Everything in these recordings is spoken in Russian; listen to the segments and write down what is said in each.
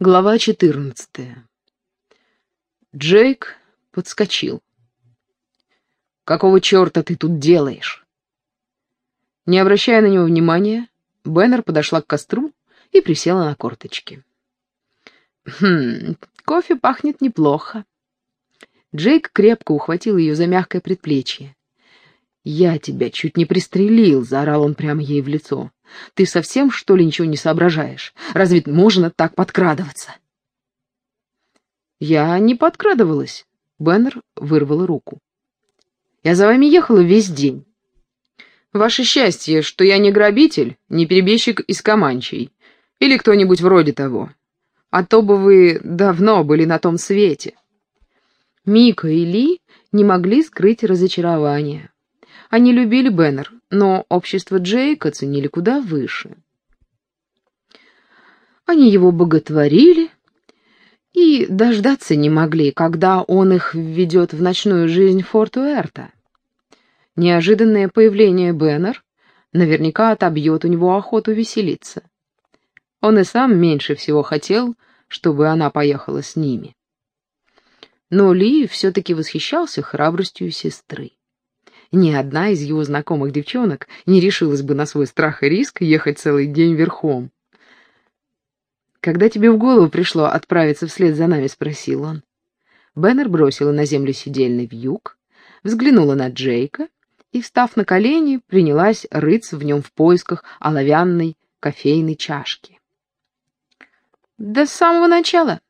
Глава 14. Джейк подскочил. «Какого черта ты тут делаешь?» Не обращая на него внимания, Беннер подошла к костру и присела на корточки. «Хм, кофе пахнет неплохо». Джейк крепко ухватил ее за мягкое предплечье. «Я тебя чуть не пристрелил», — заорал он прямо ей в лицо. «Ты совсем, что ли, ничего не соображаешь? Разве можно так подкрадываться?» «Я не подкрадывалась», — Беннер вырвала руку. «Я за вами ехала весь день. Ваше счастье, что я не грабитель, не перебежчик из Каманчей, или кто-нибудь вроде того. А то бы вы давно были на том свете». Мика и Ли не могли скрыть разочарование. Они любили Беннер, но общество Джейка ценили куда выше. Они его боготворили и дождаться не могли, когда он их введет в ночную жизнь Форт-Уэрта. Неожиданное появление Беннер наверняка отобьет у него охоту веселиться. Он и сам меньше всего хотел, чтобы она поехала с ними. Но Ли все-таки восхищался храбростью сестры. Ни одна из его знакомых девчонок не решилась бы на свой страх и риск ехать целый день верхом. «Когда тебе в голову пришло отправиться вслед за нами?» — спросил он. Беннер бросила на землю сидельный вьюг, взглянула на Джейка и, встав на колени, принялась рыться в нем в поисках оловянной кофейной чашки. «Да с самого начала»,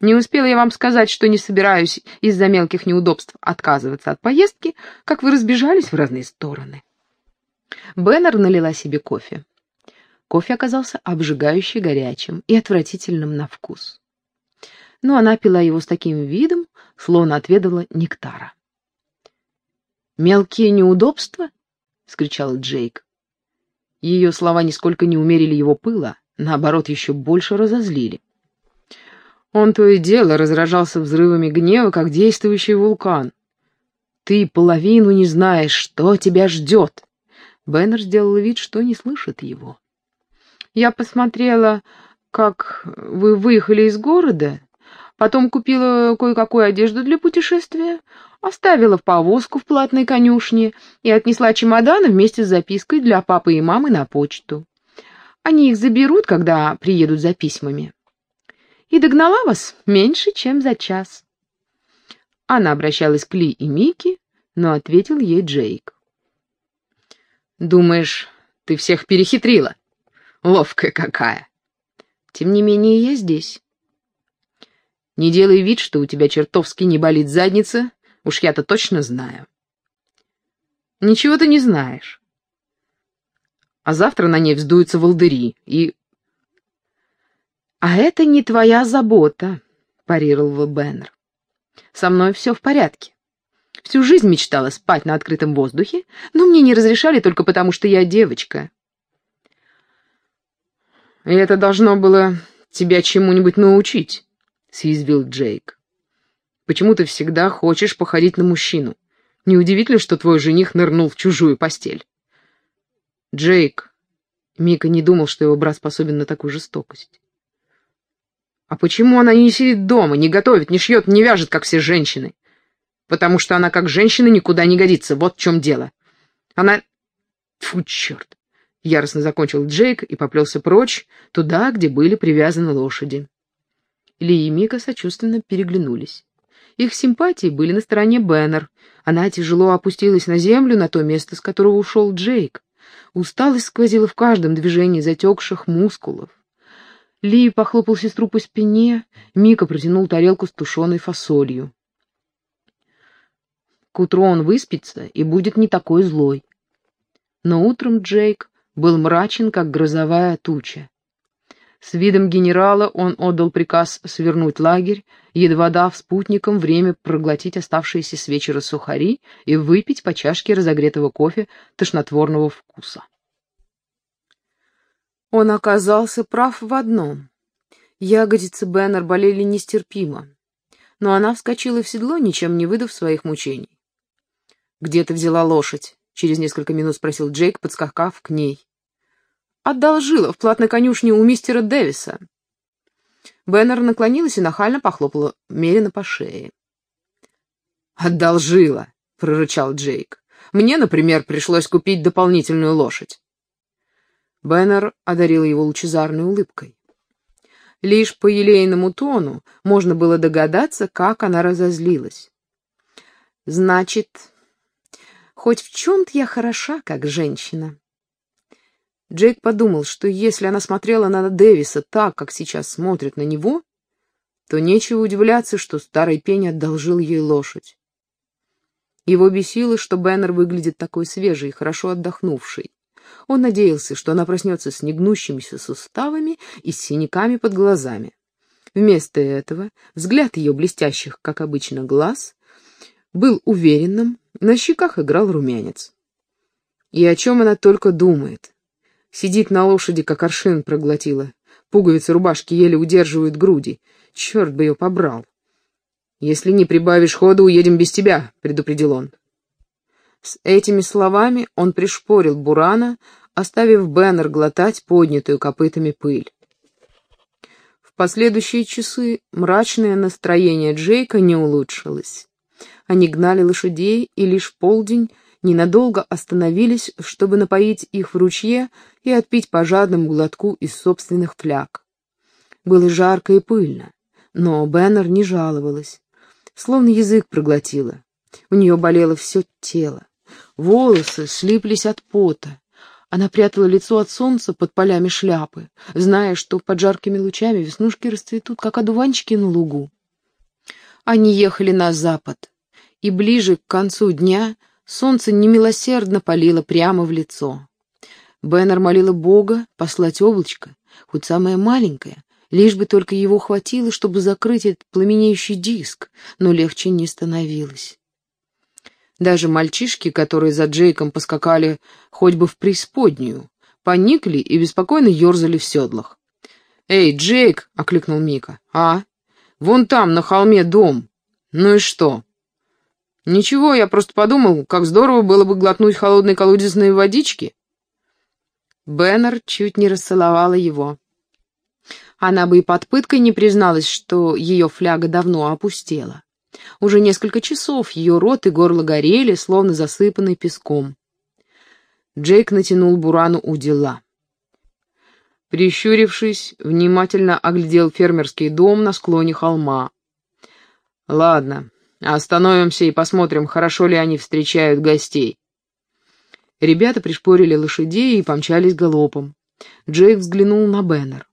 не успела я вам сказать, что не собираюсь из-за мелких неудобств отказываться от поездки, как вы разбежались в разные стороны. Беннер налила себе кофе. Кофе оказался обжигающе горячим и отвратительным на вкус. Но она пила его с таким видом, словно отведала нектара. «Мелкие неудобства?» — скричал Джейк. Ее слова нисколько не умерили его пыла, наоборот, еще больше разозлили. Он то и дело разражался взрывами гнева, как действующий вулкан. «Ты половину не знаешь, что тебя ждет!» Беннер сделал вид, что не слышит его. «Я посмотрела, как вы выехали из города, потом купила кое-какую одежду для путешествия, оставила повозку в платной конюшне и отнесла чемоданы вместе с запиской для папы и мамы на почту. Они их заберут, когда приедут за письмами и догнала вас меньше, чем за час. Она обращалась к Ли и Микки, но ответил ей Джейк. «Думаешь, ты всех перехитрила? Ловкая какая!» «Тем не менее, я здесь». «Не делай вид, что у тебя чертовски не болит задница, уж я-то точно знаю». «Ничего ты не знаешь. А завтра на ней вздуются волдыри, и «А это не твоя забота», — парировал Беннер. «Со мной все в порядке. Всю жизнь мечтала спать на открытом воздухе, но мне не разрешали только потому, что я девочка». «И это должно было тебя чему-нибудь научить», — съязвил Джейк. «Почему ты всегда хочешь походить на мужчину? Неудивительно, что твой жених нырнул в чужую постель». «Джейк...» Мика не думал, что его брат способен на такую жестокость. А почему она не сидит дома, не готовит, не шьет, не вяжет, как все женщины? Потому что она как женщина никуда не годится, вот в чем дело. Она... Фу, черт! Яростно закончил Джейк и поплелся прочь, туда, где были привязаны лошади. Ли и Мика сочувственно переглянулись. Их симпатии были на стороне Беннер. Она тяжело опустилась на землю, на то место, с которого ушел Джейк. Усталость сквозила в каждом движении затекших мускулов. Ли похлопал сестру по спине, Мика протянул тарелку с тушеной фасолью. К утру он выспится и будет не такой злой. Но утром Джейк был мрачен, как грозовая туча. С видом генерала он отдал приказ свернуть лагерь, едва дав спутникам время проглотить оставшиеся с вечера сухари и выпить по чашке разогретого кофе тошнотворного вкуса. Он оказался прав в одном. Ягодицы Беннер болели нестерпимо, но она вскочила в седло, ничем не выдав своих мучений. «Где ты взяла лошадь?» — через несколько минут спросил Джейк, подскакав к ней. «Одолжила в платной конюшне у мистера Дэвиса». Беннер наклонилась и нахально похлопала Мерина по шее. «Одолжила», — прорычал Джейк. «Мне, например, пришлось купить дополнительную лошадь». Беннер одарил его лучезарной улыбкой. Лишь по елейному тону можно было догадаться, как она разозлилась. «Значит, хоть в чем-то я хороша, как женщина». Джейк подумал, что если она смотрела на Дэвиса так, как сейчас смотрит на него, то нечего удивляться, что старый пень одолжил ей лошадь. Его бесило, что Беннер выглядит такой свежий, хорошо отдохнувший. Он надеялся, что она проснется с негнущимися суставами и с синяками под глазами. Вместо этого взгляд ее блестящих, как обычно, глаз был уверенным, на щеках играл румянец. И о чем она только думает. Сидит на лошади, как аршин проглотила. Пуговицы рубашки еле удерживают груди. Черт бы ее побрал. «Если не прибавишь хода, уедем без тебя», — предупредил он. С этими словами он пришпорил Бурана, оставив Беннер глотать поднятую копытами пыль. В последующие часы мрачное настроение Джейка не улучшилось. Они гнали лошадей, и лишь полдень ненадолго остановились, чтобы напоить их в ручье и отпить по жадному глотку из собственных фляг. Было жарко и пыльно, но Беннер не жаловалась, словно язык проглотила. У нее болело все тело, волосы слиплись от пота. Она прятала лицо от солнца под полями шляпы, зная, что под жаркими лучами веснушки расцветут, как одуванчики на лугу. Они ехали на запад, и ближе к концу дня солнце немилосердно палило прямо в лицо. Беннер молила Бога послать облачко, хоть самое маленькое, лишь бы только его хватило, чтобы закрыть этот пламенеющий диск, но легче не становилось. Даже мальчишки, которые за Джейком поскакали хоть бы в преисподнюю, поникли и беспокойно ерзали в седлах. «Эй, Джейк!» — окликнул Мика. «А? Вон там, на холме, дом. Ну и что?» «Ничего, я просто подумал, как здорово было бы глотнуть холодной колодезной водички». Беннер чуть не расцеловала его. Она бы и под пыткой не призналась, что ее фляга давно опустела. Уже несколько часов ее рот и горло горели, словно засыпанные песком. Джейк натянул бурану у дела. Прищурившись, внимательно оглядел фермерский дом на склоне холма. «Ладно, остановимся и посмотрим, хорошо ли они встречают гостей». Ребята пришпорили лошадей и помчались галопом. Джейк взглянул на Беннер.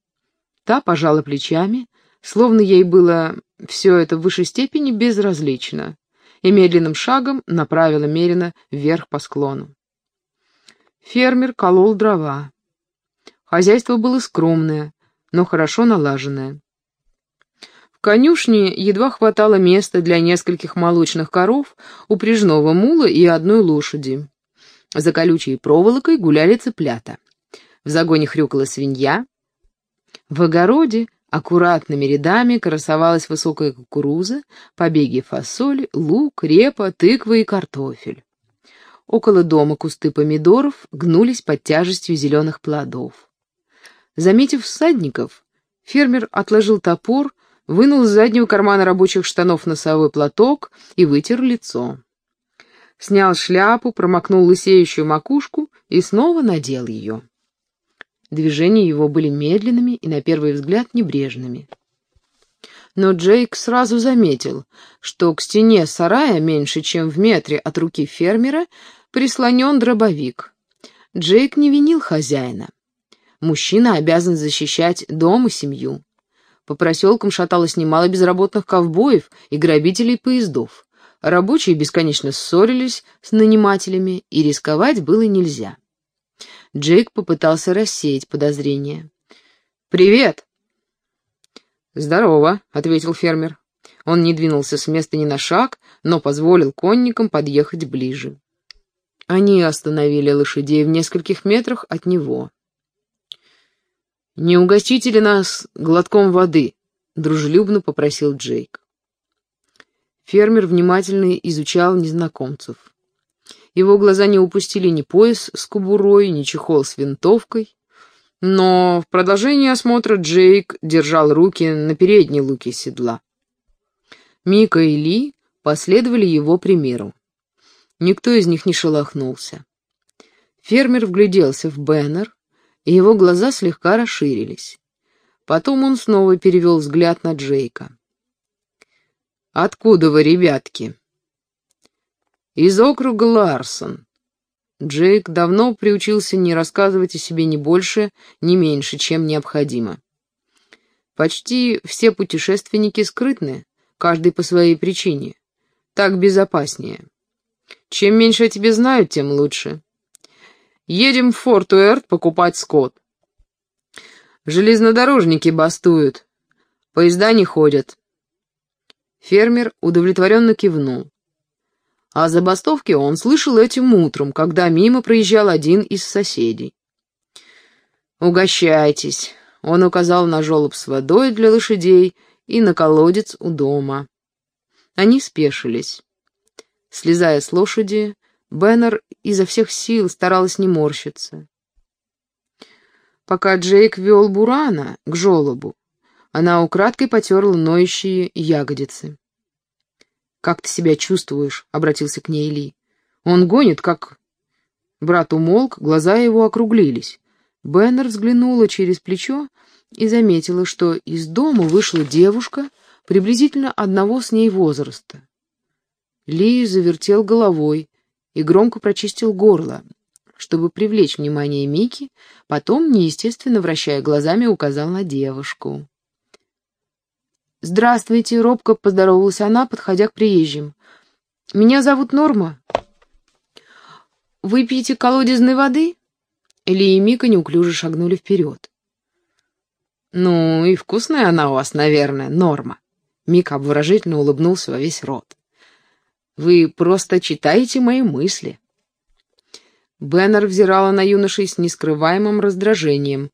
Та пожала плечами, словно ей было все это в высшей степени безразлично, и медленным шагом направила Мерина вверх по склону. Фермер колол дрова. Хозяйство было скромное, но хорошо налаженное. В конюшне едва хватало места для нескольких молочных коров, упряжного мула и одной лошади. За колючей проволокой гуляли цыплята. В загоне хрюкала свинья. В огороде аккуратными рядами красовалась высокая кукуруза, побеги фасоли, лук, репа, тыква и картофель. Около дома кусты помидоров гнулись под тяжестью зеленых плодов. Заметив всадников, фермер отложил топор, вынул из заднего кармана рабочих штанов носовой платок и вытер лицо снял шляпу, промокнул лысеющую макушку и снова надел ее. Движения его были медленными и, на первый взгляд, небрежными. Но Джейк сразу заметил, что к стене сарая, меньше чем в метре от руки фермера, прислонен дробовик. Джейк не винил хозяина. Мужчина обязан защищать дом и семью. По проселкам шаталось немало безработных ковбоев и грабителей поездов. Рабочие бесконечно ссорились с нанимателями, и рисковать было нельзя. Джейк попытался рассеять подозрения. «Привет!» «Здорово», — ответил фермер. Он не двинулся с места ни на шаг, но позволил конникам подъехать ближе. Они остановили лошадей в нескольких метрах от него. «Не угостите ли нас глотком воды?» — дружелюбно попросил Джейк. Фермер внимательно изучал незнакомцев. Его глаза не упустили ни пояс с кобурой, ни чехол с винтовкой. Но в продолжении осмотра Джейк держал руки на передней луке седла. Мика и Ли последовали его примеру. Никто из них не шелохнулся. Фермер вгляделся в Беннер, и его глаза слегка расширились. Потом он снова перевел взгляд на Джейка. «Откуда вы, ребятки?» «Из округа Ларсон». Джейк давно приучился не рассказывать о себе ни больше, ни меньше, чем необходимо. Почти все путешественники скрытны, каждый по своей причине. Так безопаснее. Чем меньше о тебе знают, тем лучше. Едем в Форт Уэрт покупать скот. Железнодорожники бастуют. Поезда не ходят. Фермер удовлетворенно кивнул. О забастовке он слышал этим утром, когда мимо проезжал один из соседей. «Угощайтесь», — он указал на желоб с водой для лошадей и на колодец у дома. Они спешились. Слезая с лошади, Беннер изо всех сил старалась не морщиться. Пока Джейк вел Бурана к жолобу, она украдкой потерла ноющие ягодицы. «Как ты себя чувствуешь?» — обратился к ней Ли. «Он гонит, как...» Брат умолк, глаза его округлились. Беннер взглянула через плечо и заметила, что из дома вышла девушка приблизительно одного с ней возраста. Ли завертел головой и громко прочистил горло, чтобы привлечь внимание Мики, потом, неестественно вращая глазами, указал на девушку. «Здравствуйте», — робко поздоровалась она, подходя к приезжим. «Меня зовут Норма. Вы пьете колодезной воды?» Ли и Мика неуклюже шагнули вперед. «Ну, и вкусная она у вас, наверное, Норма». Мика обворожительно улыбнулся во весь рот. Вы просто читаете мои мысли». Беннер взирала на юношей с нескрываемым раздражением.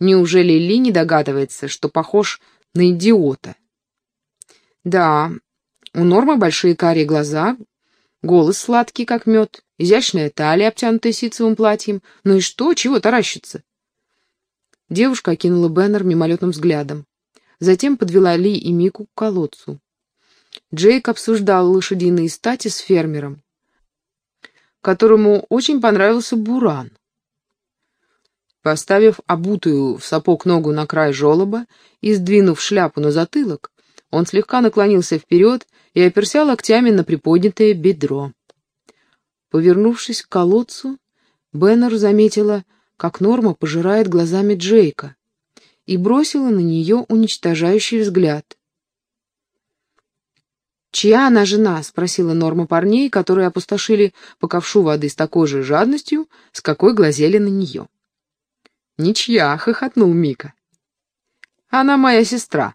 Неужели Ли не догадывается, что похож на идиота? Да, у Нормы большие карие глаза, голос сладкий, как мед, изящная талия, обтянутая ситцевым платьем. Ну и что, чего таращится? Девушка окинула Беннер мимолетным взглядом. Затем подвела Ли и Мику к колодцу. Джейк обсуждал лошадиные стати с фермером, которому очень понравился буран. Поставив обутую в сапог ногу на край желоба и сдвинув шляпу на затылок, он слегка наклонился вперед и оперся локтями на приподнятое бедро. Повернувшись к колодцу, Беннер заметила, как Норма пожирает глазами Джейка, и бросила на нее уничтожающий взгляд. «Чья она жена?» — спросила Норма парней, которые опустошили по ковшу воды с такой же жадностью, с какой глазели на нее. «Ничья!» — хохотнул Мика. «Она моя сестра».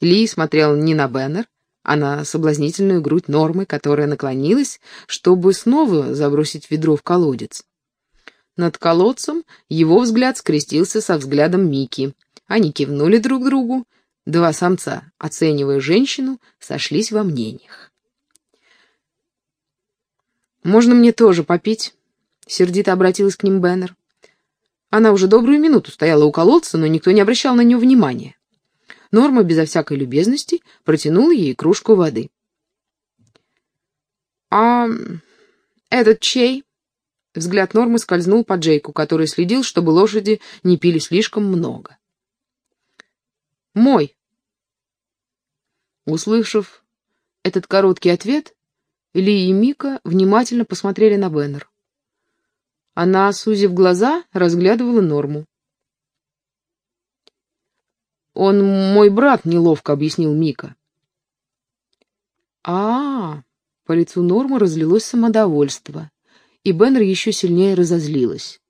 Ли смотрел не на Беннер, а на соблазнительную грудь Нормы, которая наклонилась, чтобы снова забросить ведро в колодец. Над колодцем его взгляд скрестился со взглядом Мики. Они кивнули друг другу, Два самца, оценивая женщину, сошлись во мнениях. «Можно мне тоже попить?» — сердито обратилась к ним Беннер. Она уже добрую минуту стояла у колодца, но никто не обращал на нее внимания. Норма безо всякой любезности протянула ей кружку воды. «А этот чей?» Взгляд Нормы скользнул по Джейку, который следил, чтобы лошади не пили слишком много. «Мой». Услышав этот короткий ответ, Ли и Мика внимательно посмотрели на Беннер. Она, сузив глаза, разглядывала Норму. «Он мой брат», — неловко объяснил Мика. а, -а, -а По лицу Нормы разлилось самодовольство, и Беннер еще сильнее разозлилась.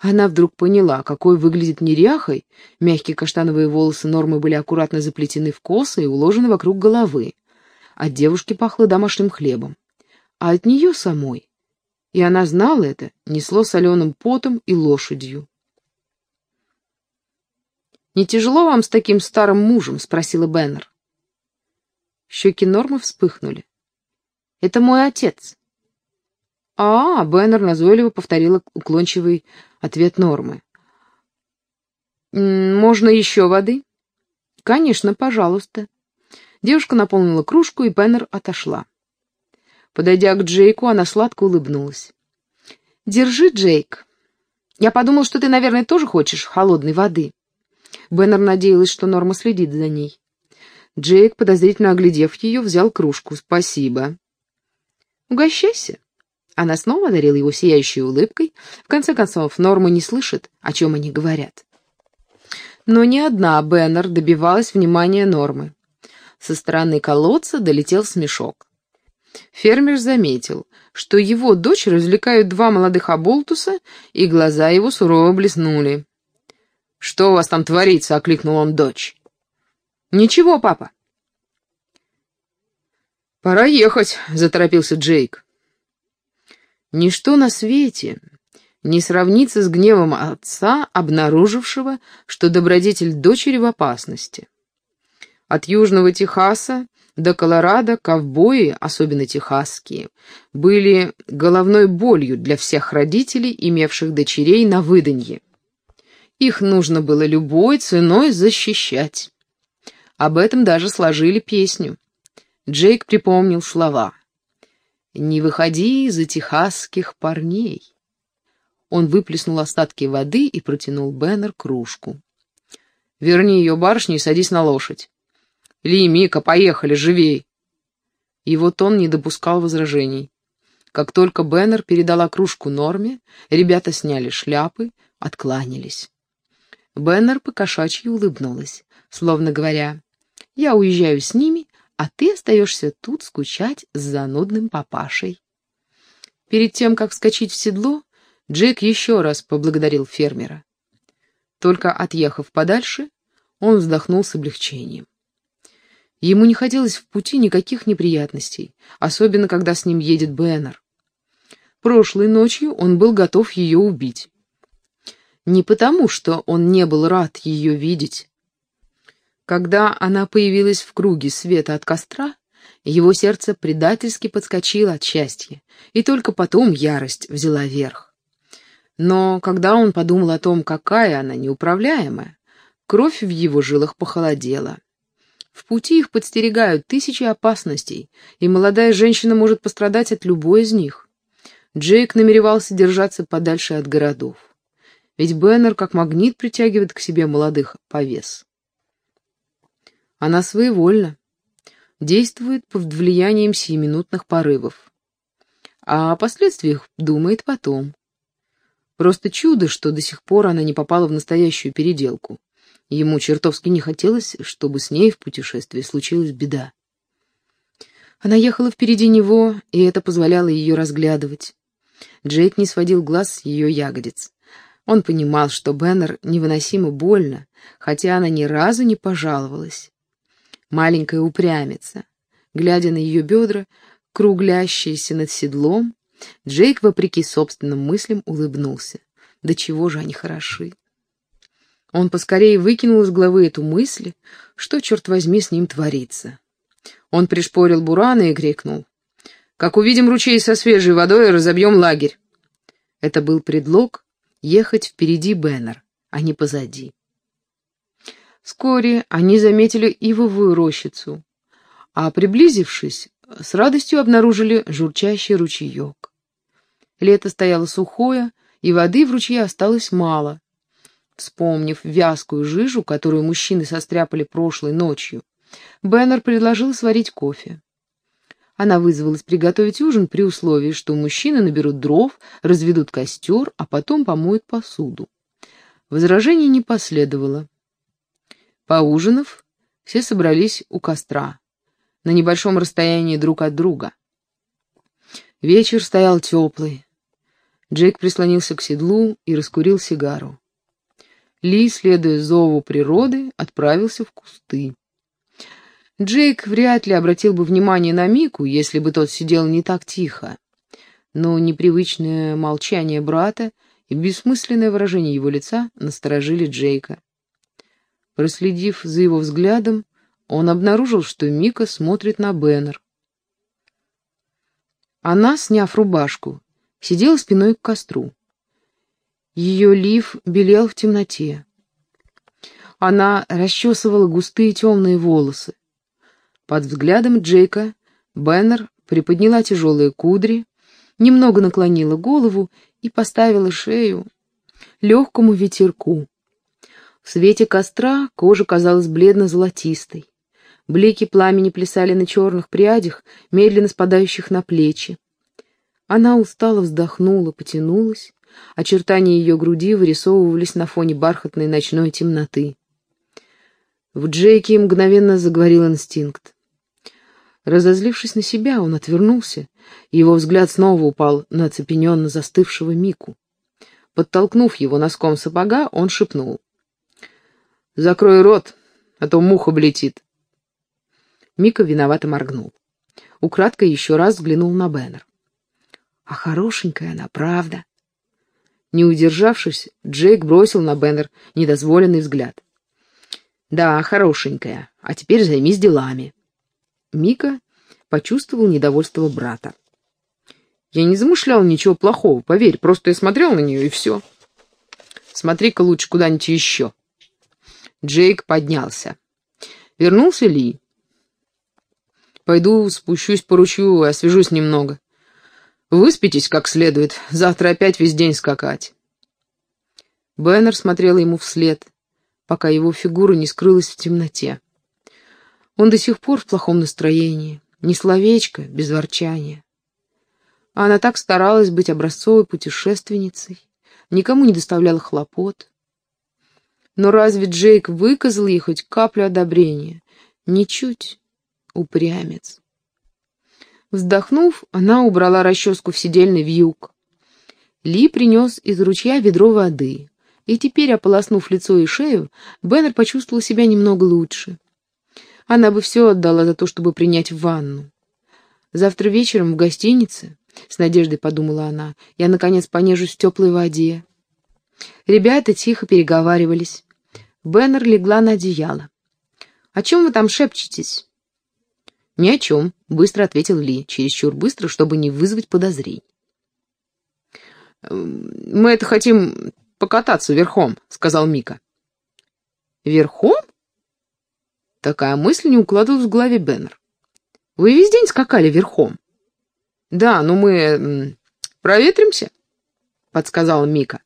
Она вдруг поняла, какой выглядит неряхой. Мягкие каштановые волосы Нормы были аккуратно заплетены в косы и уложены вокруг головы. От девушки пахло домашним хлебом. А от нее самой, и она знала это, несло соленым потом и лошадью. «Не тяжело вам с таким старым мужем?» — спросила Беннер. Щеки Нормы вспыхнули. «Это мой отец». «А, -а, Беннер назойливо повторила уклончивый ответ Нормы. «Можно еще воды?» «Конечно, пожалуйста». Девушка наполнила кружку, и Пеннер отошла. Подойдя к Джейку, она сладко улыбнулась. «Держи, Джейк. Я подумал, что ты, наверное, тоже хочешь холодной воды». Беннер надеялась, что Норма следит за ней. Джейк, подозрительно оглядев ее, взял кружку. «Спасибо». «Угощайся». Она снова одарила его сияющей улыбкой. В конце концов, Норма не слышит, о чем они говорят. Но ни одна Беннер добивалась внимания Нормы. Со стороны колодца долетел смешок. Фермер заметил, что его дочь развлекают два молодых оболтуса, и глаза его сурово блеснули. «Что у вас там творится?» — окликнул он дочь. «Ничего, папа». «Пора ехать», — заторопился Джейк. Ничто на свете не сравнится с гневом отца, обнаружившего, что добродетель дочери в опасности. От Южного Техаса до Колорадо ковбои, особенно техасские, были головной болью для всех родителей, имевших дочерей на выданье. Их нужно было любой ценой защищать. Об этом даже сложили песню. Джейк припомнил слова. «Не выходи за техасских парней». Он выплеснул остатки воды и протянул Беннер кружку. «Верни ее барышне и садись на лошадь. Ли, Мика, поехали, живей!» Его тон не допускал возражений. Как только Беннер передала кружку Норме, ребята сняли шляпы, откланялись. Беннер покошачьи улыбнулась, словно говоря, «Я уезжаю с ними, а ты остаешься тут скучать с занудным папашей». Перед тем, как вскочить в седло, Джек еще раз поблагодарил фермера. Только отъехав подальше, он вздохнул с облегчением. Ему не хотелось в пути никаких неприятностей, особенно когда с ним едет Беннер. Прошлой ночью он был готов ее убить. Не потому, что он не был рад ее видеть. Когда она появилась в круге света от костра, его сердце предательски подскочило от счастья, и только потом ярость взяла верх. Но когда он подумал о том, какая она неуправляемая, кровь в его жилах похолодела. В пути их подстерегают тысячи опасностей, и молодая женщина может пострадать от любой из них. Джейк намеревался держаться подальше от городов. Ведь Беннер как магнит притягивает к себе молодых повес. Она своевольна, действует под влиянием сиюминутных порывов. А о последствиях думает потом. Просто чудо, что до сих пор она не попала в настоящую переделку. Ему чертовски не хотелось, чтобы с ней в путешествии случилась беда. Она ехала впереди него, и это позволяло ее разглядывать. Джейк не сводил глаз с ее ягодиц. Он понимал, что Беннер невыносимо больно, хотя она ни разу не пожаловалась. Маленькая упрямица. Глядя на ее бедра, круглящиеся над седлом, Джейк, вопреки собственным мыслям, улыбнулся. Да чего же они хороши! Он поскорее выкинул из головы эту мысль, что, черт возьми, с ним творится. Он пришпорил бурана и крикнул. «Как увидим ручей со свежей водой, разобьем лагерь!» Это был предлог ехать впереди Беннер, а не позади. Вскоре они заметили ивовую рощицу, а, приблизившись, с радостью обнаружили журчащий ручеек. Лето стояло сухое, и воды в ручье осталось мало, Вспомнив вязкую жижу, которую мужчины состряпали прошлой ночью, Беннер предложил сварить кофе. Она вызвалась приготовить ужин при условии, что мужчины наберут дров, разведут костер, а потом помоют посуду. Возражений не последовало. Поужинав, все собрались у костра, на небольшом расстоянии друг от друга. Вечер стоял теплый. Джейк прислонился к седлу и раскурил сигару. Ли, следуя зову природы, отправился в кусты. Джейк вряд ли обратил бы внимание на Мику, если бы тот сидел не так тихо. Но непривычное молчание брата и бессмысленное выражение его лица насторожили Джейка. Проследив за его взглядом, он обнаружил, что Мика смотрит на Беннер. Она, сняв рубашку, сидела спиной к костру. Ее лиф белел в темноте. Она расчесывала густые темные волосы. Под взглядом Джейка Беннер приподняла тяжелые кудри, немного наклонила голову и поставила шею легкому ветерку. В свете костра кожа казалась бледно-золотистой. Блики пламени плясали на черных прядях, медленно спадающих на плечи. Она устало вздохнула, потянулась. Очертания ее груди вырисовывались на фоне бархатной ночной темноты. В Джейке мгновенно заговорил инстинкт. Разозлившись на себя, он отвернулся, и его взгляд снова упал на оцепененно застывшего Мику. Подтолкнув его носком сапога, он шепнул. «Закрой рот, а то муха влетит». Мика виновато моргнул. Украдкой еще раз взглянул на Беннер. «А хорошенькая она, правда?» Не удержавшись, Джейк бросил на Беннер недозволенный взгляд. «Да, хорошенькая. А теперь займись делами». Мика почувствовал недовольство брата. «Я не замышлял ничего плохого, поверь, просто я смотрел на нее, и все. Смотри-ка лучше куда-нибудь еще». Джейк поднялся. Вернулся Ли. «Пойду спущусь по ручью и освежусь немного. Выспитесь как следует, завтра опять весь день скакать». Беннер смотрел ему вслед пока его фигура не скрылась в темноте. Он до сих пор в плохом настроении, ни словечко, без ворчания. А она так старалась быть образцовой путешественницей, никому не доставляла хлопот. Но разве Джейк выказал ей хоть каплю одобрения? Ничуть. Упрямец. Вздохнув, она убрала расческу в сидельный вьюг. Ли принес из ручья ведро воды и теперь, ополоснув лицо и шею, Беннер почувствовал себя немного лучше. Она бы все отдала за то, чтобы принять ванну. Завтра вечером в гостинице, с надеждой подумала она, я, наконец, понежусь в теплой воде. Ребята тихо переговаривались. Беннер легла на одеяло. «О чем вы там шепчетесь?» «Ни о чем», — быстро ответил Ли, чересчур быстро, чтобы не вызвать подозрений. «Мы это хотим покататься верхом», — сказал Мика. «Верхом?» Такая мысль не укладывалась в голове Беннер. «Вы весь день скакали верхом?» «Да, но мы проветримся», — подсказал Мика.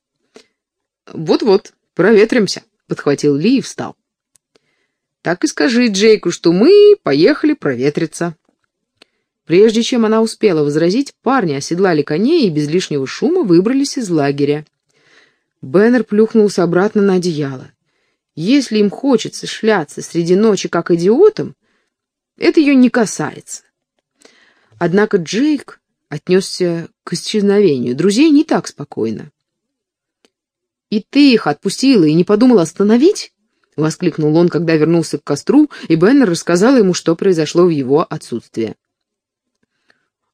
«Вот-вот, проветримся», — подхватил Ли и встал. «Так и скажи Джейку, что мы поехали проветриться». Прежде чем она успела возразить, парни оседлали коней и без лишнего шума выбрались из лагеря. Беннер плюхнулся обратно на одеяло. Если им хочется шляться среди ночи как идиотам, это ее не касается. Однако Джейк отнесся к исчезновению друзей не так спокойно. «И ты их отпустила и не подумала остановить?» — воскликнул он, когда вернулся к костру, и Беннер рассказал ему, что произошло в его отсутствие.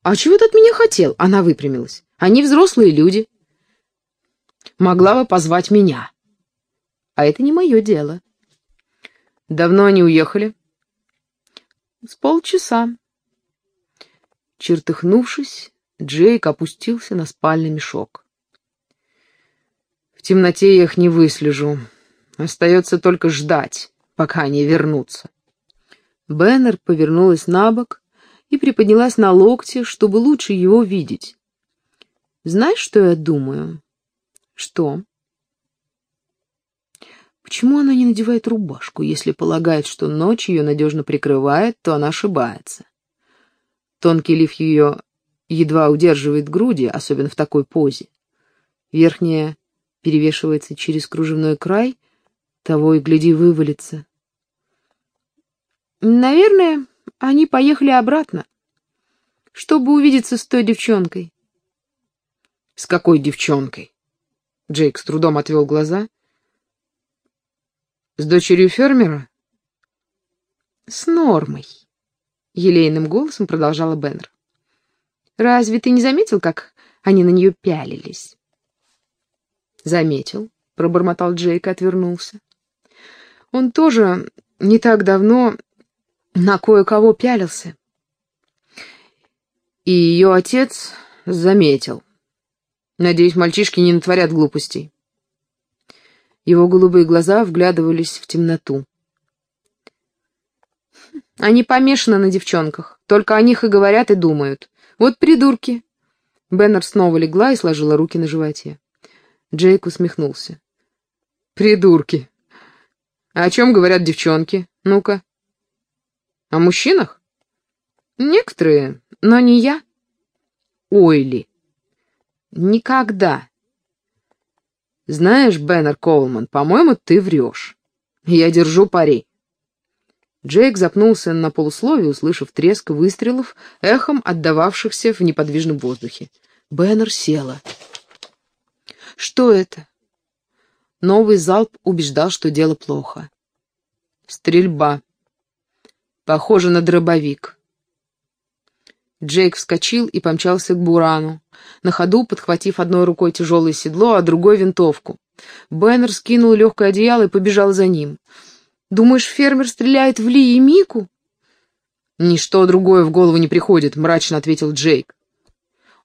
«А чего ты от меня хотел?» — она выпрямилась. «Они взрослые люди могла бы позвать меня. А это не мое дело. Давно они уехали? С полчаса. Чертыхнувшись, Джейк опустился на спальный мешок. В темноте я их не выслежу. Остается только ждать, пока они вернутся. Беннер повернулась на бок и приподнялась на локте, чтобы лучше его видеть. «Знаешь, что я думаю?» Что? Почему она не надевает рубашку, если полагает, что ночь ее надежно прикрывает, то она ошибается? Тонкий лиф ее едва удерживает груди, особенно в такой позе. Верхняя перевешивается через кружевной край, того и гляди вывалится. Наверное, они поехали обратно, чтобы увидеться с той девчонкой. С какой девчонкой? Джейк с трудом отвел глаза. «С дочерью фермера?» «С Нормой», — елейным голосом продолжала Беннер. «Разве ты не заметил, как они на нее пялились?» «Заметил», — пробормотал Джейк и отвернулся. «Он тоже не так давно на кое-кого пялился. И ее отец заметил. Надеюсь, мальчишки не натворят глупостей. Его голубые глаза вглядывались в темноту. Они помешаны на девчонках, только о них и говорят, и думают. Вот придурки. Беннер снова легла и сложила руки на животе. Джейк усмехнулся. Придурки. А о чем говорят девчонки? Ну-ка. О мужчинах? Некоторые, но не я. Ойли. Никогда. Знаешь, Беннер Коулман, по-моему, ты врешь. Я держу пари. Джейк запнулся на полусловие, услышав треск выстрелов, эхом отдававшихся в неподвижном воздухе. Беннер села. «Что это?» Новый залп убеждал, что дело плохо. «Стрельба. Похоже на дробовик». Джейк вскочил и помчался к Бурану, на ходу подхватив одной рукой тяжелое седло, а другой — винтовку. Беннер скинул легкое одеяло и побежал за ним. «Думаешь, фермер стреляет в Ли и Мику?» «Ничто другое в голову не приходит», — мрачно ответил Джейк.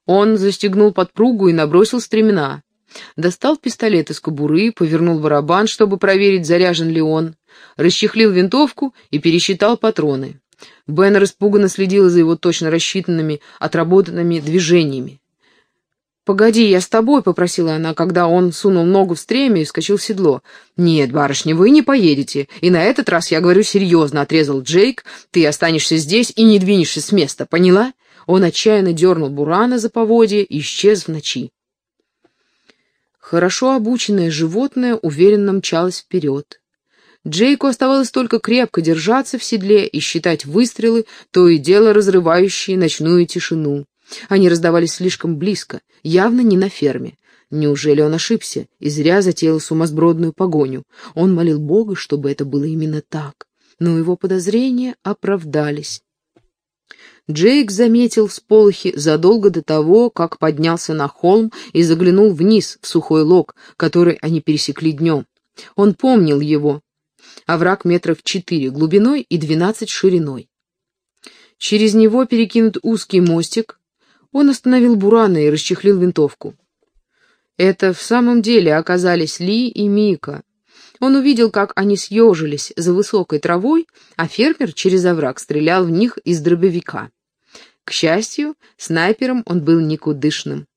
Он застегнул подпругу и набросил стремена. Достал пистолет из кобуры, повернул барабан, чтобы проверить, заряжен ли он, расчехлил винтовку и пересчитал патроны. Беннер испуганно следил за его точно рассчитанными, отработанными движениями. «Погоди, я с тобой», — попросила она, когда он сунул ногу в стремя и вскочил в седло. «Нет, барышня, вы не поедете. И на этот раз я говорю серьезно», — отрезал Джейк. «Ты останешься здесь и не двинешься с места, поняла?» Он отчаянно дернул Бурана за поводье и исчез в ночи. Хорошо обученное животное уверенно мчалось вперед. Джейку оставалось только крепко держаться в седле и считать выстрелы, то и дело разрывающие ночную тишину. Они раздавались слишком близко, явно не на ферме. Неужели он ошибся и зря затеял сумасбродную погоню? Он молил Бога, чтобы это было именно так. Но его подозрения оправдались. Джейк заметил всполохи задолго до того, как поднялся на холм и заглянул вниз в сухой лог, который они пересекли днем. Он помнил его. Овраг метров четыре глубиной и двенадцать шириной. Через него перекинут узкий мостик. Он остановил Бурана и расчехлил винтовку. Это в самом деле оказались Ли и Мика. Он увидел, как они съежились за высокой травой, а фермер через овраг стрелял в них из дробовика. К счастью, снайпером он был никудышным.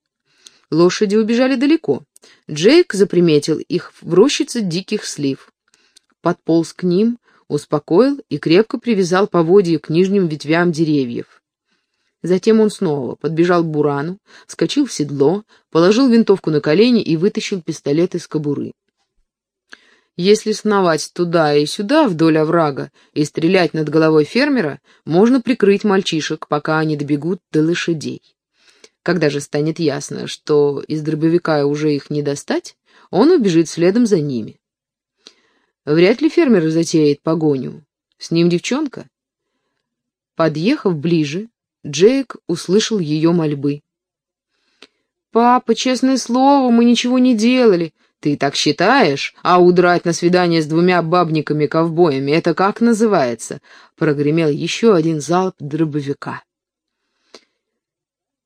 Лошади убежали далеко. Джейк заприметил их в рощице диких слив. Подполз к ним, успокоил и крепко привязал поводья к нижним ветвям деревьев. Затем он снова подбежал к Бурану, вскочил в седло, положил винтовку на колени и вытащил пистолет из кобуры. Если сновать туда и сюда вдоль оврага и стрелять над головой фермера, можно прикрыть мальчишек, пока они добегут до лошадей. Когда же станет ясно, что из дробовика уже их не достать, он убежит следом за ними. Вряд ли фермер затеет погоню. С ним девчонка. Подъехав ближе, Джейк услышал ее мольбы. «Папа, честное слово, мы ничего не делали. «Ты так считаешь? А удрать на свидание с двумя бабниками-ковбоями — это как называется?» Прогремел еще один залп дробовика.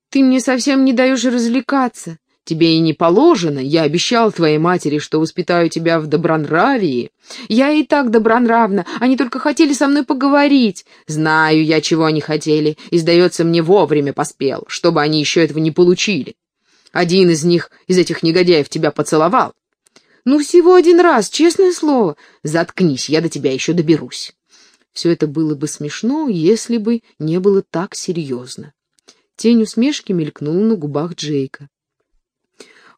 «Ты мне совсем не даешь развлекаться. Тебе и не положено. Я обещал твоей матери, что воспитаю тебя в добронравии. Я и так добронравна. Они только хотели со мной поговорить. Знаю я, чего они хотели, и, сдается мне, вовремя поспел, чтобы они еще этого не получили. Один из них, из этих негодяев, тебя поцеловал. Ну, всего один раз, честное слово. Заткнись, я до тебя еще доберусь. Все это было бы смешно, если бы не было так серьезно. Тень усмешки мелькнула на губах Джейка.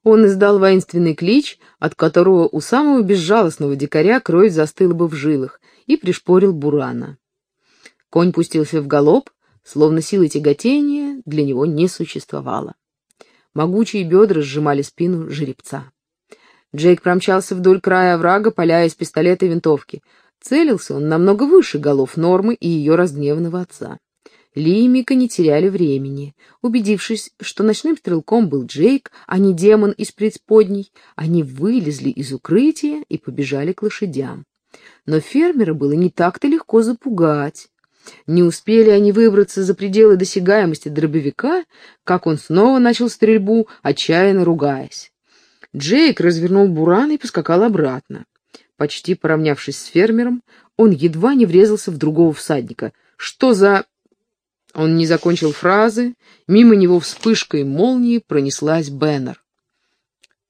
Он издал воинственный клич, от которого у самого безжалостного дикаря кровь застыла бы в жилах, и пришпорил Бурана. Конь пустился в галоп, словно силы тяготения для него не существовало. Могучие бедра сжимали спину жеребца. Джейк промчался вдоль края оврага, поля из пистолета и винтовки. Целился он намного выше голов Нормы и ее разгневанного отца. Ли и Мика не теряли времени. Убедившись, что ночным стрелком был Джейк, а не демон из преисподней, они вылезли из укрытия и побежали к лошадям. Но фермера было не так-то легко запугать. Не успели они выбраться за пределы досягаемости дробовика, как он снова начал стрельбу, отчаянно ругаясь. Джейк развернул буран и поскакал обратно. Почти поравнявшись с фермером, он едва не врезался в другого всадника. «Что за...» Он не закончил фразы, мимо него вспышкой молнии пронеслась Беннер.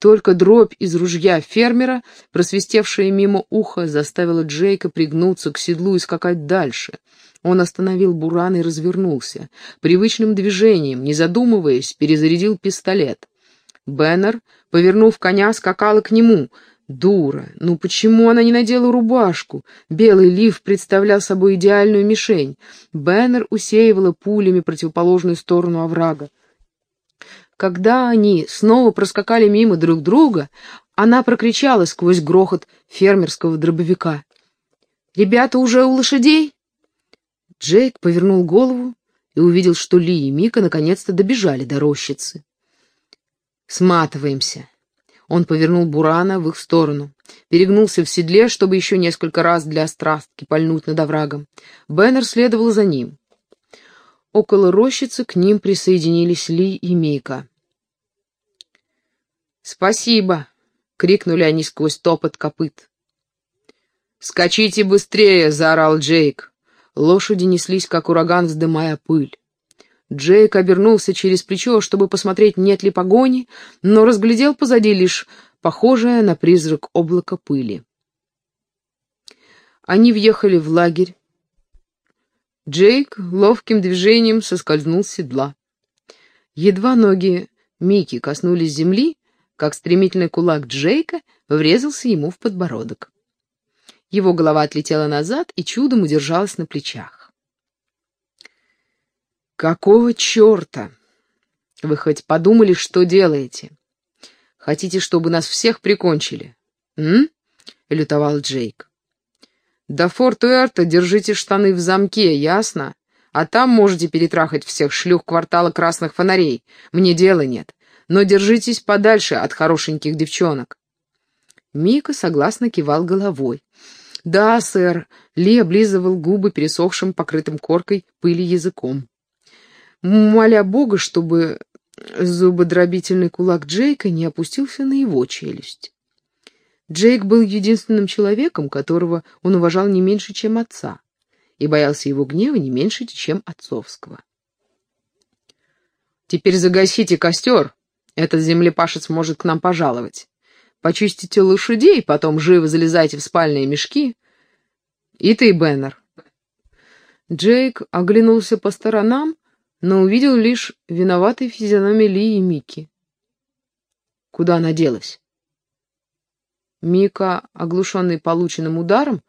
Только дробь из ружья фермера, просвистевшая мимо уха, заставила Джейка пригнуться к седлу и скакать дальше. Он остановил буран и развернулся. Привычным движением, не задумываясь, перезарядил пистолет. Беннер, повернув коня, скакала к нему. Дура! Ну почему она не надела рубашку? Белый лиф представлял собой идеальную мишень. Беннер усеивала пулями противоположную сторону оврага. Когда они снова проскакали мимо друг друга, она прокричала сквозь грохот фермерского дробовика. «Ребята уже у лошадей?» Джейк повернул голову и увидел, что Ли и Мика наконец-то добежали до рощицы. «Сматываемся». Он повернул Бурана в их сторону, перегнулся в седле, чтобы еще несколько раз для острастки пальнуть над оврагом. Беннер следовал за ним. Около рощицы к ним присоединились Ли и Мика. «Спасибо!» — крикнули они сквозь топот копыт. «Скачите быстрее!» — заорал Джейк. Лошади неслись, как ураган, вздымая пыль. Джейк обернулся через плечо, чтобы посмотреть, нет ли погони, но разглядел позади лишь похожее на призрак облако пыли. Они въехали в лагерь. Джейк ловким движением соскользнул с седла. Едва ноги Мики коснулись земли, как стремительный кулак Джейка врезался ему в подбородок. Его голова отлетела назад и чудом удержалась на плечах. «Какого черта? Вы хоть подумали, что делаете? Хотите, чтобы нас всех прикончили?» «М?» — лютовал Джейк. «До форт Уэрта держите штаны в замке, ясно? А там можете перетрахать всех шлюх квартала красных фонарей. Мне дела нет. Но держитесь подальше от хорошеньких девчонок». Мика согласно кивал головой. «Да, сэр», — Ли облизывал губы пересохшим, покрытым коркой пыли языком моля Бога, чтобы зубодробительный кулак Джейка не опустился на его челюсть. Джейк был единственным человеком, которого он уважал не меньше, чем отца, и боялся его гнева не меньше, чем отцовского. «Теперь загасите костер, этот землепашец может к нам пожаловать. Почистите лошадей, потом живо залезайте в спальные мешки. И ты, Беннер». Джейк оглянулся по сторонам, но увидел лишь виноватые физиономии Ли и Мики. Куда она делась? Мика, оглушенный полученным ударом,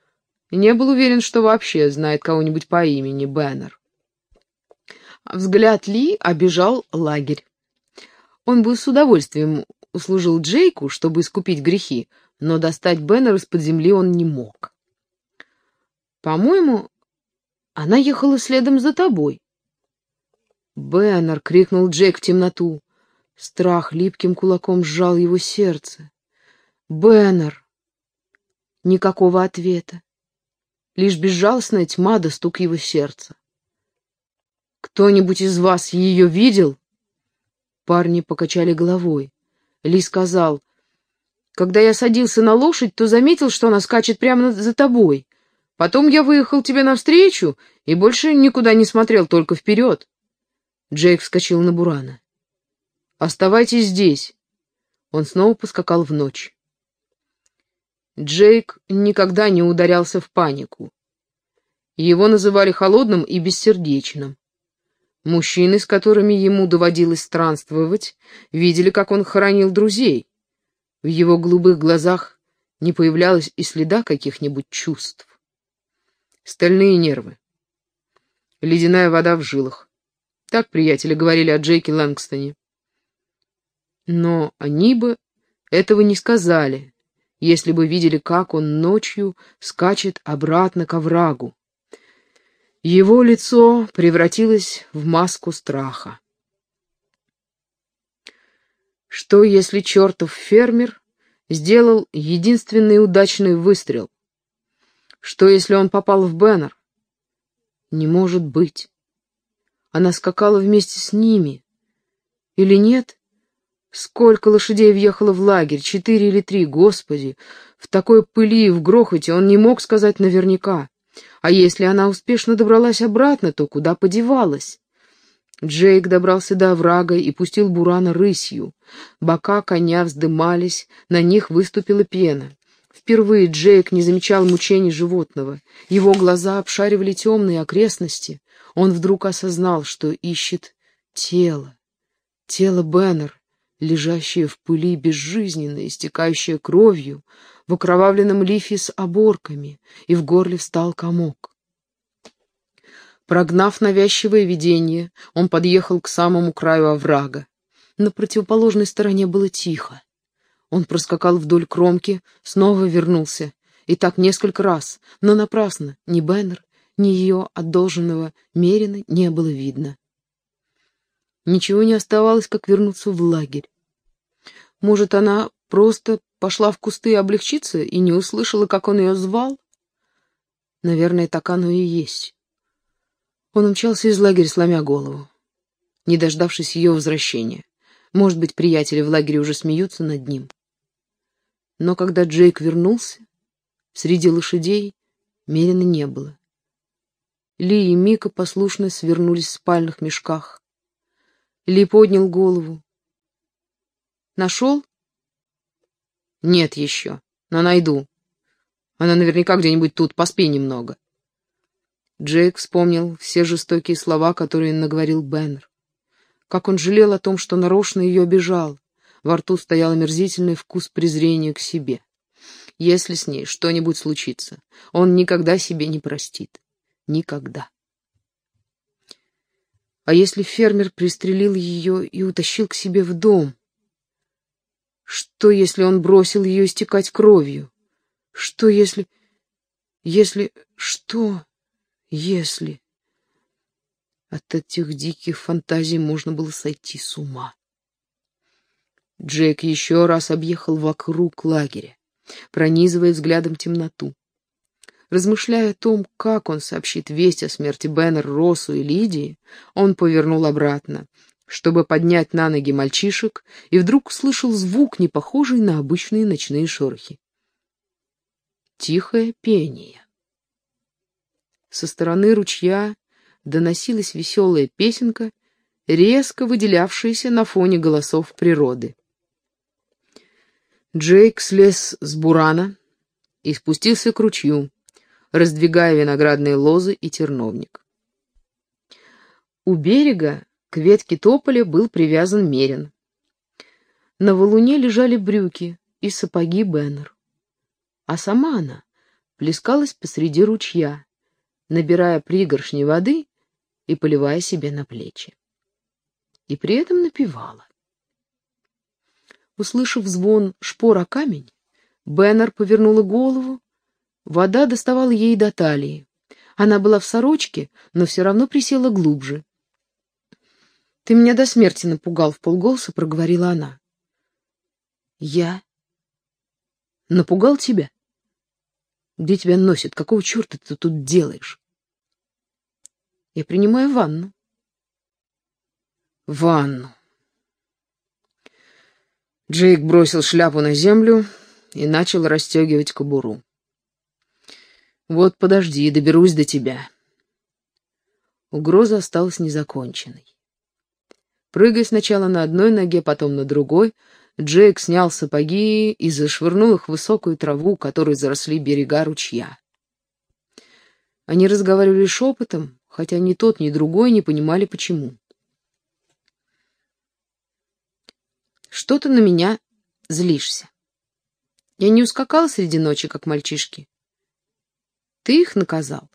не был уверен, что вообще знает кого-нибудь по имени Беннер. Взгляд Ли обижал лагерь. Он бы с удовольствием услужил Джейку, чтобы искупить грехи, но достать Беннер из-под земли он не мог. «По-моему, она ехала следом за тобой», «Бэннер!» — крикнул Джек в темноту. Страх липким кулаком сжал его сердце. «Бэннер!» Никакого ответа. Лишь безжалостная тьма да стук его сердца. «Кто-нибудь из вас ее видел?» Парни покачали головой. Ли сказал, «Когда я садился на лошадь, то заметил, что она скачет прямо за тобой. Потом я выехал тебе навстречу и больше никуда не смотрел, только вперед. Джейк вскочил на Бурана. «Оставайтесь здесь!» Он снова поскакал в ночь. Джейк никогда не ударялся в панику. Его называли холодным и бессердечным. Мужчины, с которыми ему доводилось странствовать, видели, как он хоронил друзей. В его голубых глазах не появлялось и следа каких-нибудь чувств. Стальные нервы. Ледяная вода в жилах. Так приятели говорили о Джейке Лэнгстоне. Но они бы этого не сказали, если бы видели, как он ночью скачет обратно к оврагу. Его лицо превратилось в маску страха. Что, если чертов фермер сделал единственный удачный выстрел? Что, если он попал в Беннер? Не может быть. Она скакала вместе с ними. Или нет? Сколько лошадей въехало в лагерь? Четыре или три, господи! В такой пыли и в грохоте он не мог сказать наверняка. А если она успешно добралась обратно, то куда подевалась? Джейк добрался до оврага и пустил Бурана рысью. Бока коня вздымались, на них выступила пена. Впервые Джейк не замечал мучений животного. Его глаза обшаривали темные окрестности. Он вдруг осознал, что ищет тело. Тело Беннер, лежащее в пыли безжизненно, истекающее кровью, в окровавленном лифе с оборками, и в горле встал комок. Прогнав навязчивое видение, он подъехал к самому краю оврага. На противоположной стороне было тихо. Он проскакал вдоль кромки, снова вернулся. И так несколько раз, но напрасно ни Беннер, ни ее одолженного Мерина не было видно. Ничего не оставалось, как вернуться в лагерь. Может, она просто пошла в кусты облегчиться и не услышала, как он ее звал? Наверное, так оно и есть. Он умчался из лагеря, сломя голову, не дождавшись ее возвращения. Может быть, приятели в лагере уже смеются над ним. Но когда Джейк вернулся, среди лошадей Мерина не было. Ли и Мика послушно свернулись в спальных мешках. Ли поднял голову. «Нашел?» «Нет еще, но найду. Она наверняка где-нибудь тут, поспи немного». Джейк вспомнил все жестокие слова, которые наговорил Беннер. Как он жалел о том, что нарочно ее обижал. Во рту стоял омерзительный вкус презрения к себе. Если с ней что-нибудь случится, он никогда себе не простит. Никогда. А если фермер пристрелил ее и утащил к себе в дом? Что, если он бросил ее истекать кровью? Что, если... Если... Что, если... От этих диких фантазий можно было сойти с ума. Джек еще раз объехал вокруг лагеря, пронизывая взглядом темноту. Размышляя о том, как он сообщит весть о смерти Беннер, Росу и Лидии, он повернул обратно, чтобы поднять на ноги мальчишек, и вдруг услышал звук, не похожий на обычные ночные шорохи. Тихое пение. Со стороны ручья доносилась веселая песенка, резко выделявшаяся на фоне голосов природы. Джейк слез с бурана и спустился к ручью, раздвигая виноградные лозы и терновник. У берега к ветке тополя был привязан мерин. На валуне лежали брюки и сапоги Беннер. А сама она плескалась посреди ручья, набирая пригоршни воды и поливая себе на плечи. И при этом напевала. Услышав звон шпор о камень, Беннер повернула голову Вода доставала ей до талии. Она была в сорочке, но все равно присела глубже. «Ты меня до смерти напугал», — в полголоса проговорила она. «Я? Напугал тебя? Где тебя носит? Какого черта ты тут делаешь?» «Я принимаю ванну». «Ванну». Джейк бросил шляпу на землю и начал расстегивать кобуру. Вот подожди, доберусь до тебя. Угроза осталась незаконченной. Прыгая сначала на одной ноге, потом на другой, Джейк снял сапоги и зашвырнул их в высокую траву, которой заросли берега ручья. Они разговаривали шепотом, хотя ни тот, ни другой не понимали, почему. «Что ты на меня злишься? Я не ускакала среди ночи, как мальчишки. Ты их наказал?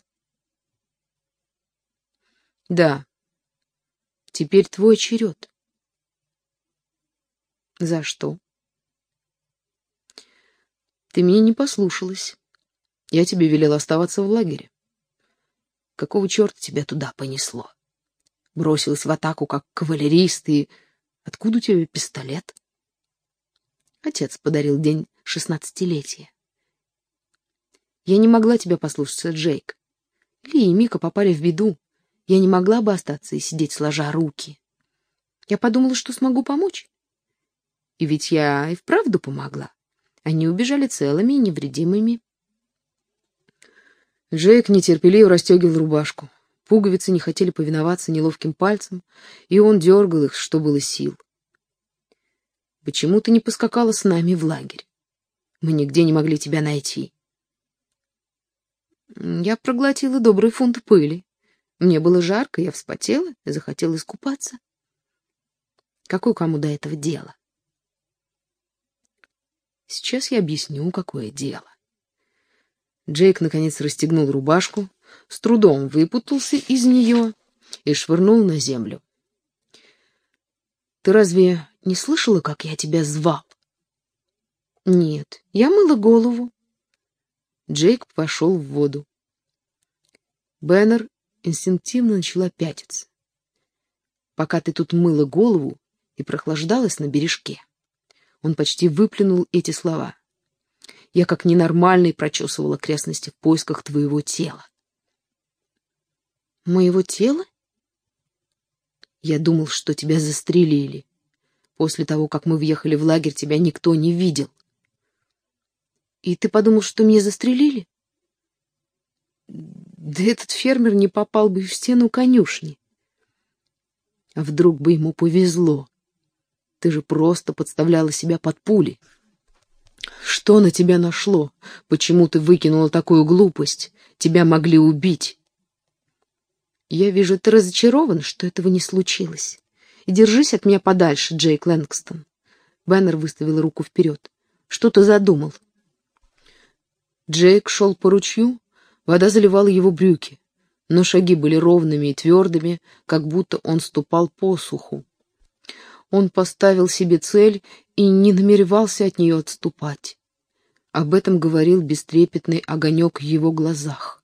Да. Теперь твой черед. За что? Ты меня не послушалась. Я тебе велел оставаться в лагере. Какого черта тебя туда понесло? Бросилась в атаку, как кавалерист, и... Откуда у тебя пистолет? Отец подарил день шестнадцатилетия. Я не могла тебя послушаться, Джейк. Ли и Мика попали в беду. Я не могла бы остаться и сидеть сложа руки. Я подумала, что смогу помочь. И ведь я и вправду помогла. Они убежали целыми и невредимыми. Джейк нетерпеливо расстегивал рубашку. Пуговицы не хотели повиноваться неловким пальцем, и он дергал их, что было сил. «Почему ты не поскакала с нами в лагерь? Мы нигде не могли тебя найти». Я проглотила добрый фунт пыли. Мне было жарко, я вспотела и захотела искупаться. Какое кому до этого дело? Сейчас я объясню, какое дело. Джейк наконец расстегнул рубашку, с трудом выпутался из нее и швырнул на землю. «Ты разве не слышала, как я тебя звал?» «Нет, я мыла голову». Джейк пошел в воду. Беннер инстинктивно начала пятиться. «Пока ты тут мыла голову и прохлаждалась на бережке». Он почти выплюнул эти слова. Я как ненормальный прочесывал окрестности в поисках твоего тела. Моего тела? Я думал, что тебя застрелили. После того, как мы въехали в лагерь, тебя никто не видел. И ты подумал, что меня застрелили? Да этот фермер не попал бы в стену конюшни. А вдруг бы ему повезло? Ты же просто подставляла себя под пули. Что на тебя нашло? Почему ты выкинула такую глупость? Тебя могли убить. Я вижу, ты разочарован, что этого не случилось. И держись от меня подальше, Джейк Лэнгстон. Беннер выставил руку вперед. Что ты задумал? Джейк шел по ручью, вода заливала его брюки, но шаги были ровными и твердыми, как будто он ступал по суху. Он поставил себе цель и не намеревался от нее отступать. Об этом говорил бестрепетный огонек в его глазах.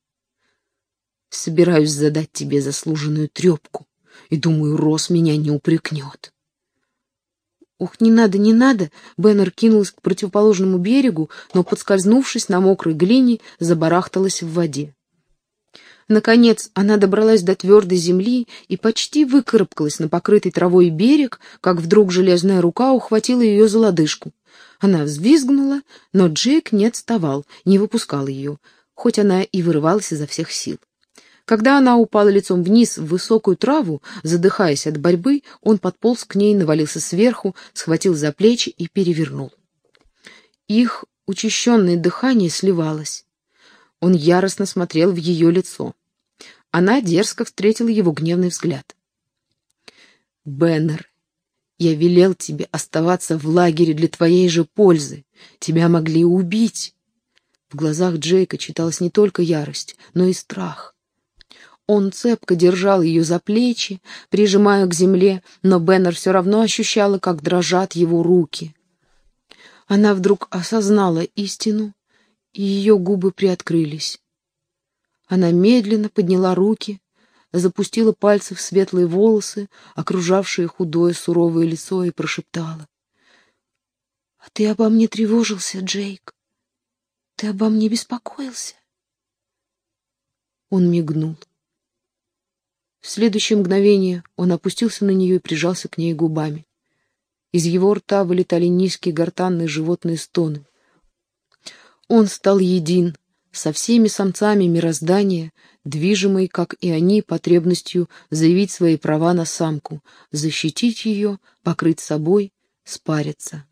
«Собираюсь задать тебе заслуженную трепку, и, думаю, Рос меня не упрекнет». «Ух, не надо, не надо!» Беннер кинулась к противоположному берегу, но, подскользнувшись на мокрой глине, забарахталась в воде. Наконец она добралась до твердой земли и почти выкарабкалась на покрытый травой берег, как вдруг железная рука ухватила ее за лодыжку. Она взвизгнула, но Джейк не отставал, не выпускал ее, хоть она и вырывалась изо всех сил. Когда она упала лицом вниз в высокую траву, задыхаясь от борьбы, он подполз к ней, навалился сверху, схватил за плечи и перевернул. Их учащенное дыхание сливалось. Он яростно смотрел в ее лицо. Она дерзко встретила его гневный взгляд. «Беннер, я велел тебе оставаться в лагере для твоей же пользы. Тебя могли убить». В глазах Джейка читалась не только ярость, но и страх. Он цепко держал ее за плечи, прижимая к земле, но Беннер все равно ощущала, как дрожат его руки. Она вдруг осознала истину и ее губы приоткрылись. Она медленно подняла руки, запустила пальцы в светлые волосы, окружавшие худое суровое лицо, и прошептала. — А ты обо мне тревожился, Джейк? Ты обо мне беспокоился? Он мигнул. В следующее мгновение он опустился на нее и прижался к ней губами. Из его рта вылетали низкие гортанные животные стоны. Он стал един со всеми самцами мироздания, движимой, как и они, потребностью заявить свои права на самку, защитить ее, покрыть собой, спариться.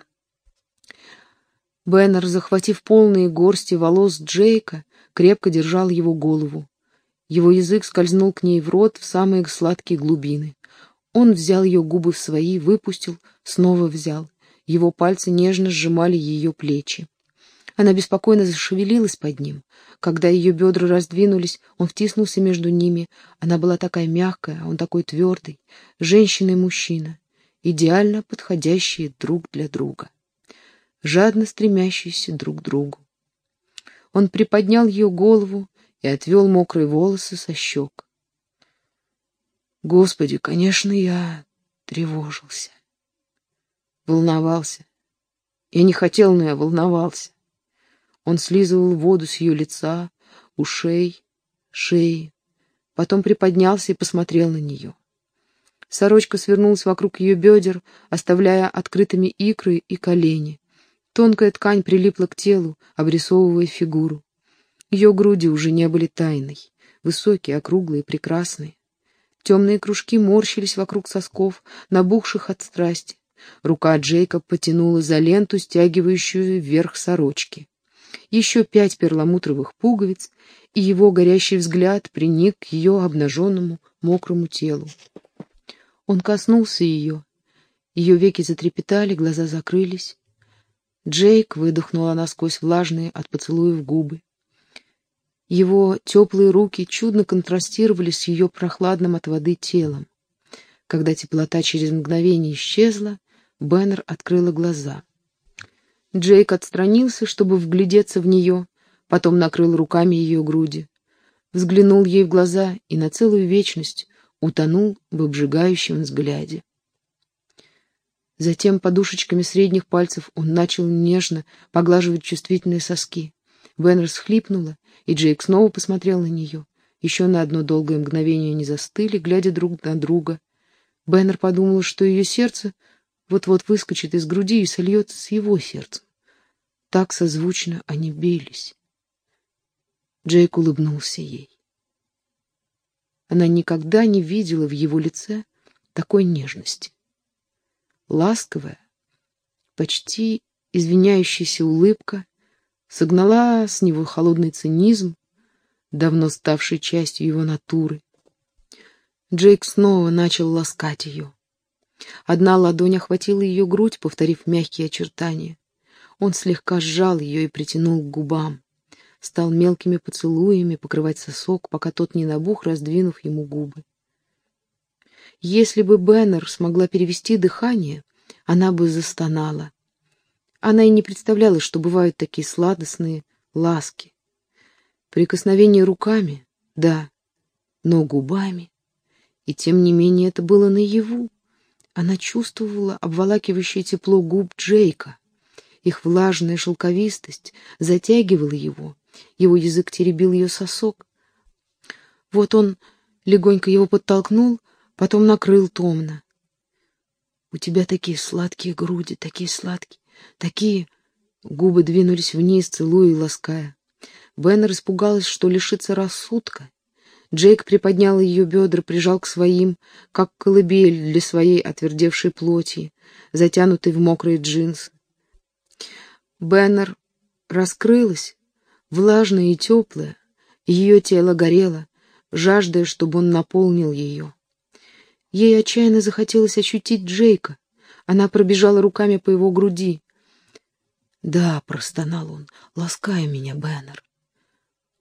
Беннер, захватив полные горсти волос Джейка, крепко держал его голову. Его язык скользнул к ней в рот в самые сладкие глубины. Он взял ее губы в свои, выпустил, снова взял. Его пальцы нежно сжимали ее плечи. Она беспокойно зашевелилась под ним. Когда ее бедра раздвинулись, он втиснулся между ними. Она была такая мягкая, а он такой твердый. Женщина и мужчина, идеально подходящие друг для друга, жадно стремящиеся друг к другу. Он приподнял ее голову и отвел мокрые волосы со щек. Господи, конечно, я тревожился. Волновался. Я не хотел, но я волновался. Он слизывал воду с ее лица, ушей, шеи, потом приподнялся и посмотрел на нее. Сорочка свернулась вокруг ее бедер, оставляя открытыми икры и колени. Тонкая ткань прилипла к телу, обрисовывая фигуру. Ее груди уже не были тайной, высокие, округлые, прекрасные. Темные кружки морщились вокруг сосков, набухших от страсти. Рука Джейка потянула за ленту, стягивающую вверх сорочки. Еще пять перламутровых пуговиц, и его горящий взгляд приник к ее обнаженному мокрому телу. Он коснулся ее. Ее веки затрепетали, глаза закрылись. Джейк выдохнула насквозь влажные от поцелуев губы. Его теплые руки чудно контрастировали с ее прохладным от воды телом. Когда теплота через мгновение исчезла, Беннер открыла глаза. Джейк отстранился, чтобы вглядеться в нее, потом накрыл руками ее груди. Взглянул ей в глаза и на целую вечность утонул в обжигающем взгляде. Затем подушечками средних пальцев он начал нежно поглаживать чувствительные соски. Беннер схлипнула, и Джейк снова посмотрел на нее. Еще на одно долгое мгновение они застыли, глядя друг на друга. Беннер подумала, что ее сердце вот-вот выскочит из груди и сольется с его сердцем. Так созвучно они бились. Джейк улыбнулся ей. Она никогда не видела в его лице такой нежности ласковая, почти извиняющаяся улыбка согнала с него холодный цинизм, давно ставший частью его натуры. Джейк снова начал ласкать ее. Одна ладонь охватила ее грудь, повторив мягкие очертания. Он слегка сжал ее и притянул к губам. Стал мелкими поцелуями покрывать сосок, пока тот не набух, раздвинув ему губы. Если бы Беннер смогла перевести дыхание, она бы застонала. Она и не представляла, что бывают такие сладостные ласки. Прикосновение руками, да, но губами. И тем не менее это было наяву. Она чувствовала обволакивающее тепло губ Джейка. Их влажная шелковистость затягивала его. Его язык теребил ее сосок. Вот он легонько его подтолкнул, Потом накрыл томно. «У тебя такие сладкие груди, такие сладкие, такие...» Губы двинулись вниз, целуя и лаская. Беннер испугалась, что лишится рассудка. Джейк приподнял ее бедра, прижал к своим, как колыбель для своей отвердевшей плоти, затянутой в мокрые джинсы. Беннер раскрылась, влажная и теплая, ее тело горело, жаждая, чтобы он наполнил ее. Ей отчаянно захотелось ощутить Джейка. Она пробежала руками по его груди. «Да», — простонал он, — «ласкай меня, Бэннер».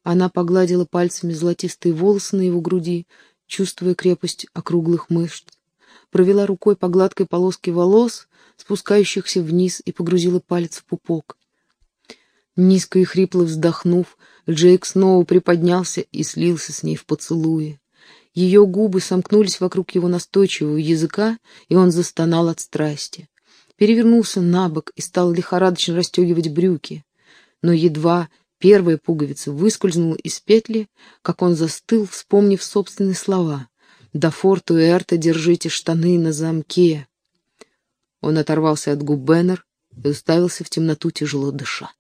Она погладила пальцами золотистые волосы на его груди, чувствуя крепость округлых мышц. Провела рукой по гладкой полоске волос, спускающихся вниз, и погрузила палец в пупок. Низко и хрипло вздохнув, Джейк снова приподнялся и слился с ней в поцелуе. Ее губы сомкнулись вокруг его настойчивого языка, и он застонал от страсти. Перевернулся на бок и стал лихорадочно расстегивать брюки. Но едва первая пуговица выскользнула из петли, как он застыл, вспомнив собственные слова. «До форту Эрта держите штаны на замке». Он оторвался от губ Беннер и уставился в темноту, тяжело дыша.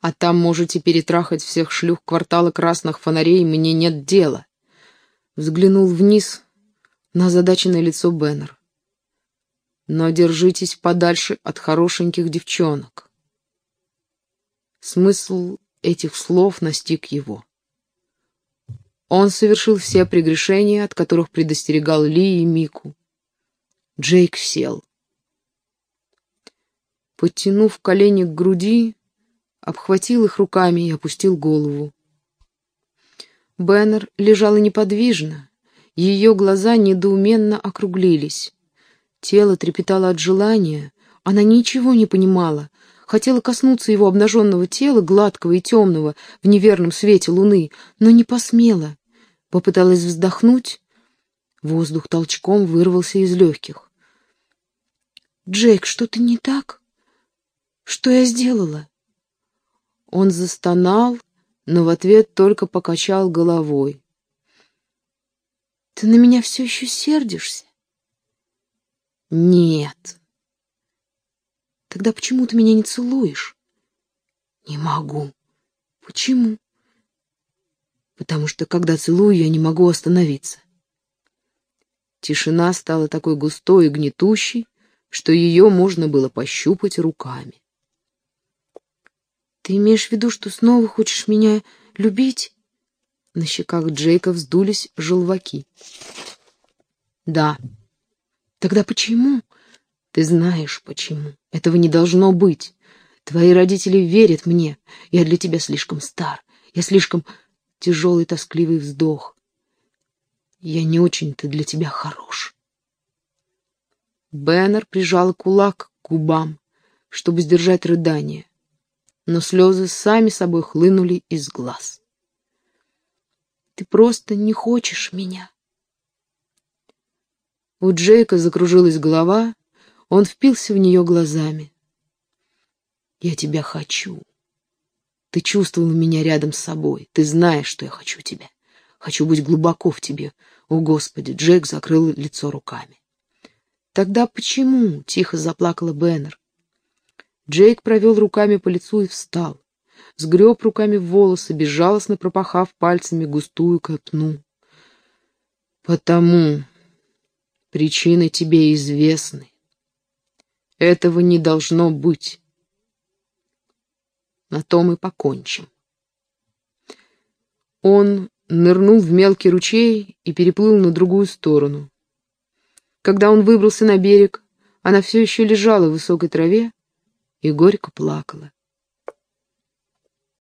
«А там можете перетрахать всех шлюх квартала красных фонарей, мне нет дела взглянул вниз на задаченное лицо Беннер. Но держитесь подальше от хорошеньких девчонок. Смысл этих слов настиг его. Он совершил все прегрешения, от которых предостерегал Ли и Мику. Джейк сел. Подтянув колени к груди, обхватил их руками и опустил голову. Беннер лежала неподвижно. Ее глаза недоуменно округлились. Тело трепетало от желания. Она ничего не понимала. Хотела коснуться его обнаженного тела, гладкого и темного, в неверном свете луны, но не посмела. Попыталась вздохнуть. Воздух толчком вырвался из легких. «Джейк, что-то не так? Что я сделала?» Он застонал, но в ответ только покачал головой. «Ты на меня все еще сердишься?» Нет. Тогда почему ты меня не целуешь? Не могу. Почему? Потому что, когда целую, я не могу остановиться. Тишина стала такой густой и гнетущей, что ее можно было пощупать руками. «Ты имеешь в виду, что снова хочешь меня любить?» На щеках Джейка вздулись желваки. «Да». «Тогда почему?» «Ты знаешь, почему. Этого не должно быть. Твои родители верят мне. Я для тебя слишком стар. Я слишком...» Тяжелый тоскливый вздох. «Я не очень-то для тебя хорош». Беннер прижал кулак к губам, чтобы сдержать рыдание, но слезы сами собой хлынули из глаз. «Ты просто не хочешь меня». У Джейка закружилась голова, он впился в нее глазами. «Я тебя хочу. Ты чувствовал меня рядом с собой. Ты знаешь, что я хочу тебя. Хочу быть глубоко в тебе. О, Господи!» Джейк закрыл лицо руками. «Тогда почему?» — тихо заплакала Беннер. Джейк провел руками по лицу и встал. Сгреб руками волосы, безжалостно пропахав пальцами густую копну. «Потому причины тебе известны. Этого не должно быть. На том и покончим». Он нырнул в мелкий ручей и переплыл на другую сторону. Когда он выбрался на берег, она все еще лежала в высокой траве и горько плакала.